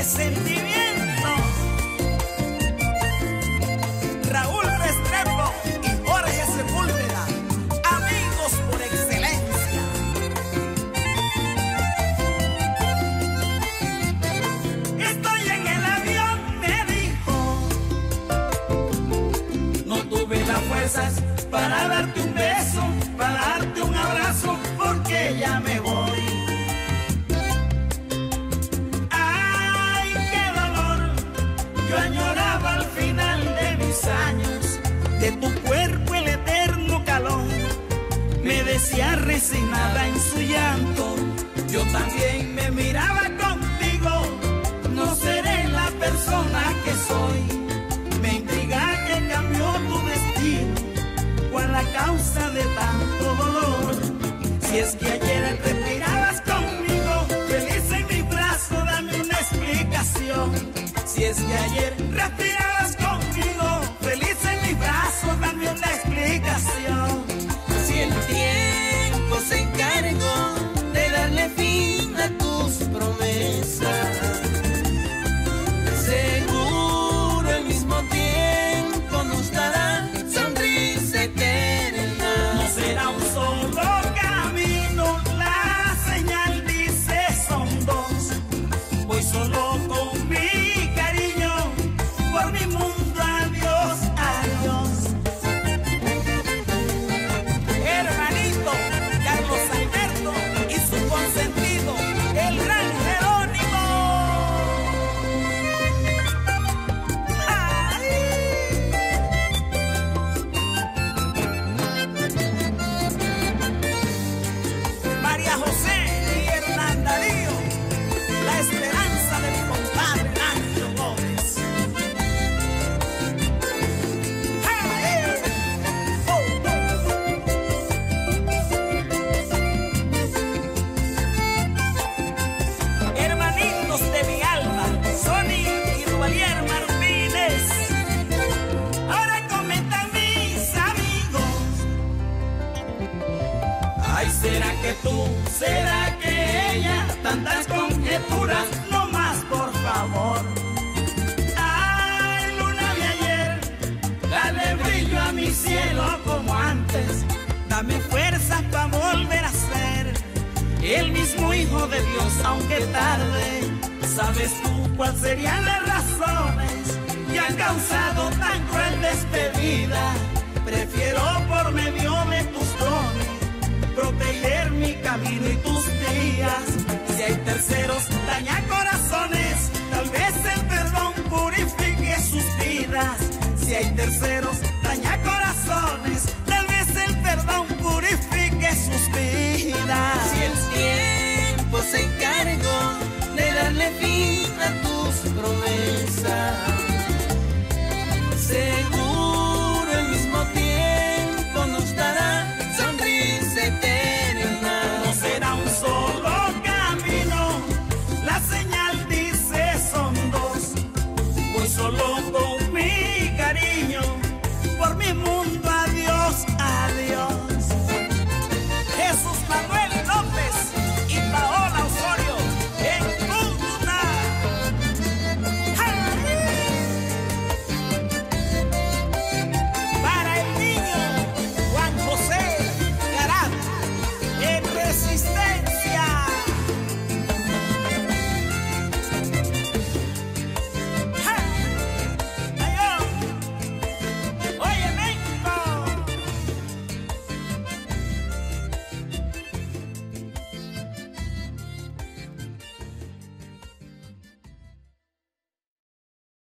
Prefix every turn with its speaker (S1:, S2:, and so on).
S1: qué sentimiento. Raúl Restrepo y Jorge Sepúlveda, amigos por excelencia. Estoy en el avión, me dijo. No tuve las fuerzas para darte un beso, de tu cuerpo el eterno calor. Me decía resignada en su llanto. Yo también me miraba contigo. No seré la persona que soy. Me intriga que cambió tu destino. ¿Cuál la causa de tanto dolor? Si es que ayer respirabas conmigo, feliz en mi brazo, dame una explicación. Si es que ayer respirabas ¿será que tú? ¿Será que ella? Tantas no más, por favor. Ay, luna de ayer, dale brillo a mi cielo como antes. Dame fuerzas para volver a ser el mismo hijo de Dios, aunque tarde. ¿Sabes tú cuáles serían las razones que han causado tan cruel despedida? Prefiero por medio de tus dones proteger mi camino y tus días si hay terceros daña corazones, tal vez el perdón purifique sus vidas. Si hay terceros